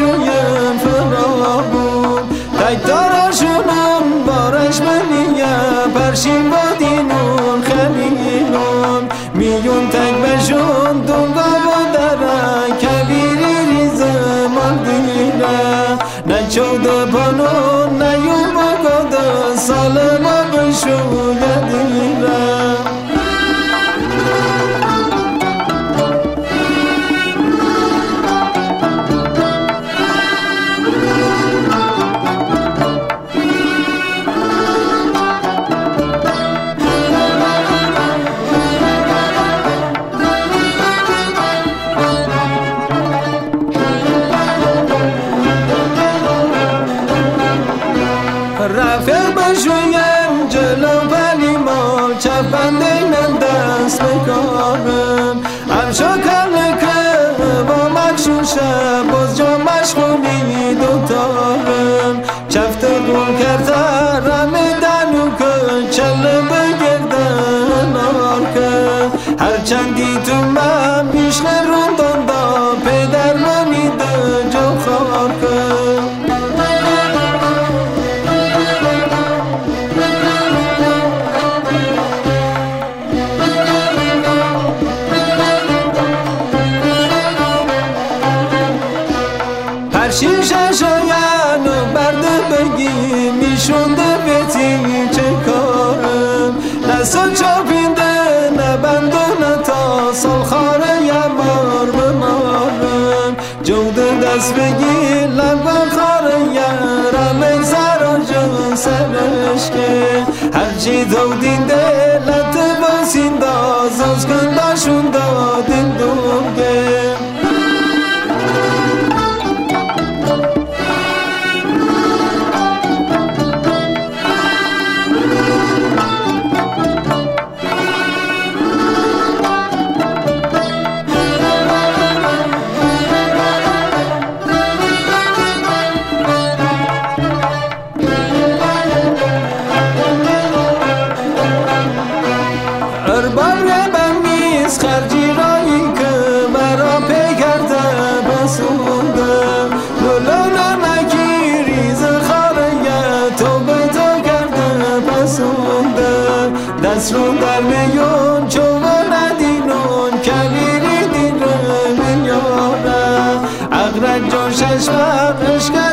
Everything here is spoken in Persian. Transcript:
شویم فرابون قیدار آشونم بارش منیه. پرشین با دینون خلیلون میون تک بشون دونگا با درن کبیری ریز مال دیره. نه چود پانون نه یوم سال بشون رفیق بشویم جلو ولی ما چپ بندینم دست بکارم هم شکر که با مکشوشه باز جا مشغولی دوتارم چفت گل کرده رم دنو که چل بگردن آرکه هر چندی پرشین ششاین و برده بگی میشونده بیتی چه کارم سال چاپینده نه بند و نه تا سال خاره یمار بمارم جود دست بگی لب خاره یرم ای سر و جو سرش که هرچی تو دینده لط باسین داز از کنداشون دادین رو در میون چوب ندینون کبیری دین رو میاره اغرق جان شش وقت عشق